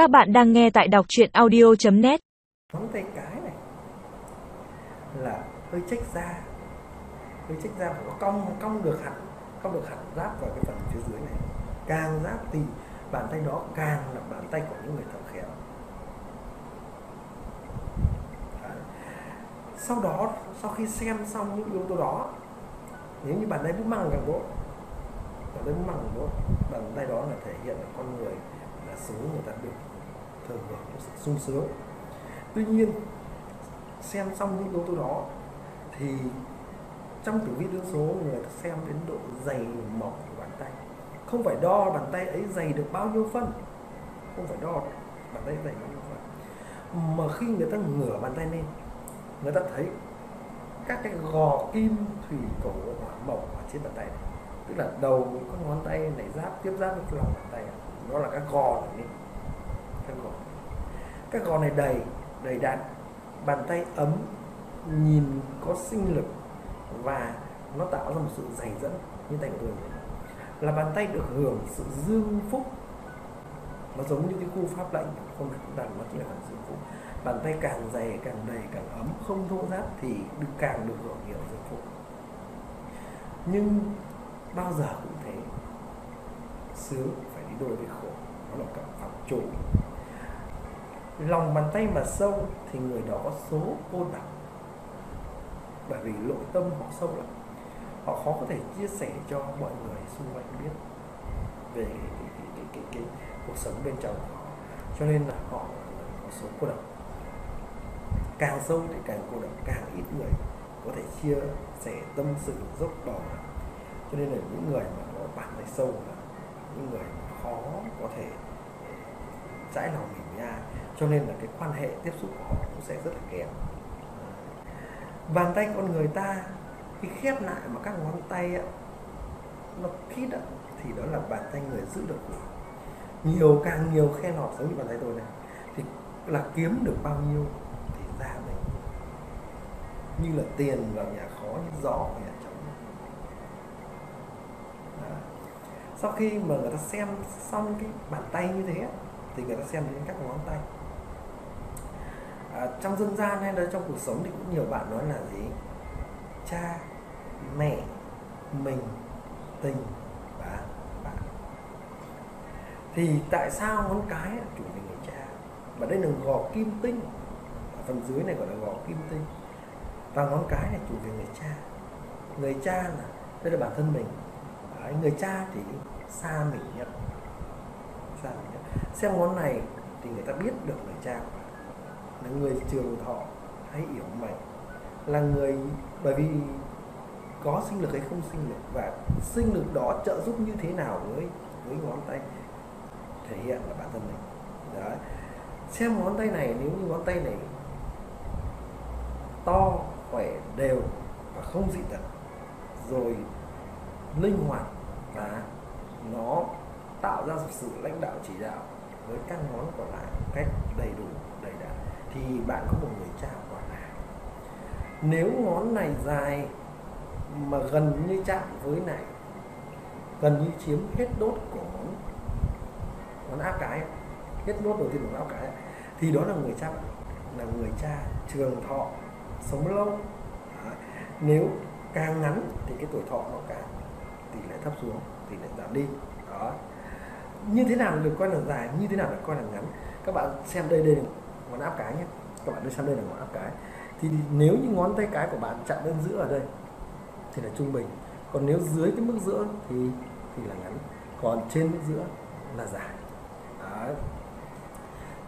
Các bạn đang nghe tại đọc truyện audio.net ngón tay cái này là hơi chếch ra hơi chếch ra phải có cong cong được hẳn cong được hẳn giáp vào cái phần phía dưới này. Càng giáp thì bàn tay đó càng là bàn tay của những người thợ khéo. Đấy. sau đó sau khi xem xong những yếu tố đó nếu như bàn tay bút măng càng gỗ, bàn tay bút măng càng gỗ bàn tay đó là thể hiện là con người là số người ta được thường hưởng một sự sung sướng. Tuy nhiên, xem xong những yếu tố đó thì trong tử vi tướng số người ta xem đến độ dày mỏng của bàn tay. Không phải đo bàn tay ấy dày được bao nhiêu phân. Không phải đo bàn tay dày bao nhiêu phân. Mà khi người ta ngửa bàn tay lên, người ta thấy các cái gò kim thủy cổ hỏa mộc ở trên bàn tay này, tức là đầu các ngón tay này giáp, tiếp giáp với lòng bàn tay này nó là các gò này các gò các gò này đầy đầy đặn. Bàn tay ấm, nhìn có sinh lực và nó tạo ra một sự dày dẫn như thành của tôi là bàn tay được hưởng sự dương phúc. Nó giống như cái khu pháp lệnh không phải chúng ta nó chỉ là dương phúc. Bàn tay càng dày, càng đầy, càng ấm, không thô ráp thì được càng được hưởng nhiều dương phúc. Nhưng bao giờ cũng thế sướng phải đi đôi với khổ. Nó là cảm phạm chủ. Lòng bàn tay mà sâu thì người đó có số cô độc bởi vì nội tâm họ sâu lắm. Họ khó có thể chia sẻ cho mọi người xung quanh biết về cái, cái, cái, cái, cái, cuộc sống bên trong. Của họ cho nên là họ có số cô độc càng sâu thì càng cô độc càng ít người có thể chia sẻ tâm sự dốc bầu cho nên là những người mà có bàn tay sâu là những người khó có thể ờ, giải lòng mình ra, cho nên là cái quan hệ tiếp xúc của họ cũng sẽ rất là kém. Bàn tay con người ta khi khép lại mà các ngón tay ấy, nó khít ấy, thì đó là bàn tay người giữ được của nhiều càng nhiều khe nọt giống như bàn tay tôi này thì là kiếm được bao nhiêu thì ra mình như là tiền vào nhà khó như gió vào nhà trống Đó sau khi mà người ta xem xong cái bàn tay như thế thì người ta xem đến các ngón tay. À, trong dân gian hay là trong cuộc sống thì cũng nhiều bạn nói là gì? Cha mẹ mình tình và bạn. Thì tại sao ngón cái chủ về người cha? Và đây là gò kim tinh. Ở phần dưới này gọi là gò kim tinh. Và ngón cái là chủ về người cha. Người cha là đây là bản thân mình. Đấy, người cha thì xa mình nhất xa mình nhất xem món này thì người ta biết được người cha là người trường thọ hay yểu mệnh. Là người bởi vì có sinh lực hay không sinh lực và sinh lực đó trợ giúp như thế nào với với ngón tay thể hiện là bản thân mình. Đấy. Xem ngón tay này nếu như ngón tay này to khỏe đều và không dị tật rồi linh hoạt và nó tạo ra sự lãnh đạo chỉ đạo với các ngón còn lại một cách đầy đủ, đầy đặn. Thì bạn có một người cha quả là, nếu ngón này dài mà gần như chạm với này, gần như chiếm hết đốt của ngón ngón áp cái, hết đốt đầu tiên của ngón áp cái, thì đó là người cha là người cha trường thọ, sống lâu. Nếu càng ngắn thì cái tuổi thọ nó càng tỷ lệ thấp xuống tỷ lệ giảm đi. Đó. Như thế nào được coi là dài, như thế nào được coi là ngắn? Các bạn xem đây đây là ngón áp cái nhé. Các bạn đưa xem đây là ngón áp cái. Thì nếu như ngón tay cái của bạn chạm lên giữa ở đây, thì là trung bình. Còn nếu dưới cái mức giữa thì thì là ngắn. Còn trên mức giữa là dài. Đó.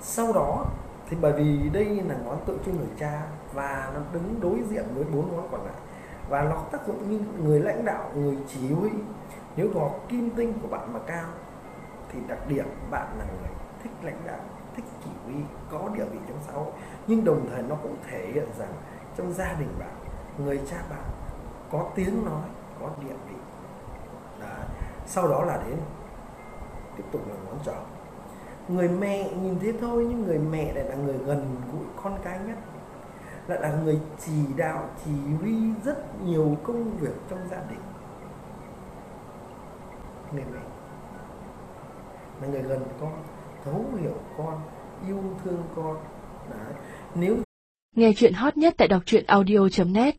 sau đó, thì bởi vì đây là ngón tượng trưng người cha và nó đứng đối diện với bốn ngón còn lại và nó tác dụng như người lãnh đạo, người chỉ huy. Nếu gò kim tinh của bạn mà cao, thì đặc điểm bạn là người thích lãnh đạo, thích chỉ huy, có địa vị trong xã hội. Nhưng đồng thời nó cũng thể hiện rằng trong gia đình bạn, người cha bạn có tiếng nói, có địa vị. Đấy. sau đó là đến tiếp tục là ngón trỏ. Người mẹ nhìn thế thôi, nhưng người mẹ lại là người gần gũi, con cái nhất lại là người chỉ đạo, chỉ huy rất nhiều công việc trong gia đình. Người mẹ. Là người gần con, thấu hiểu con, yêu thương con. Đấy. Nếu Nghe chuyện hot nhất tại đọc truyện audio.net